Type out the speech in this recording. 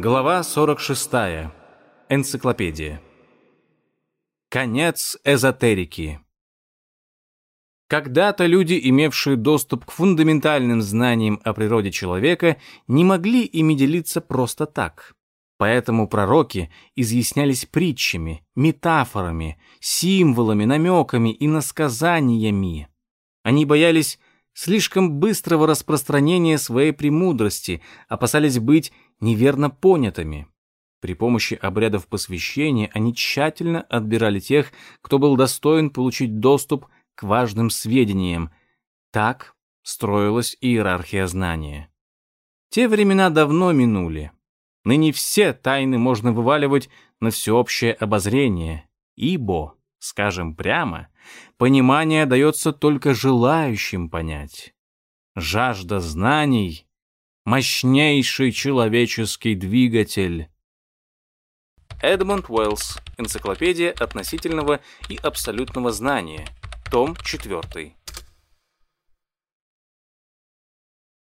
Глава 46. Энциклопедия. Конец эзотерики. Когда-то люди, имевшие доступ к фундаментальным знаниям о природе человека, не могли ими делиться просто так. Поэтому пророки изъяснялись притчами, метафорами, символами, намеками и насказаниями. Они боялись слишком быстрого распространения своей премудрости, опасались быть неверно понятыми. При помощи обрядов посвящения они тщательно отбирали тех, кто был достоин получить доступ к важным сведениям. Так строилась иерархия знания. Те времена давно минули. Ныне все тайны можно вываливать на всеобщее обозрение, ибо, скажем прямо, понимание дается только желающим понять. Жажда знаний мощнейший человеческий двигатель. Эдмонд Уэллс. Энциклопедия относительного и абсолютного знания. Том 4.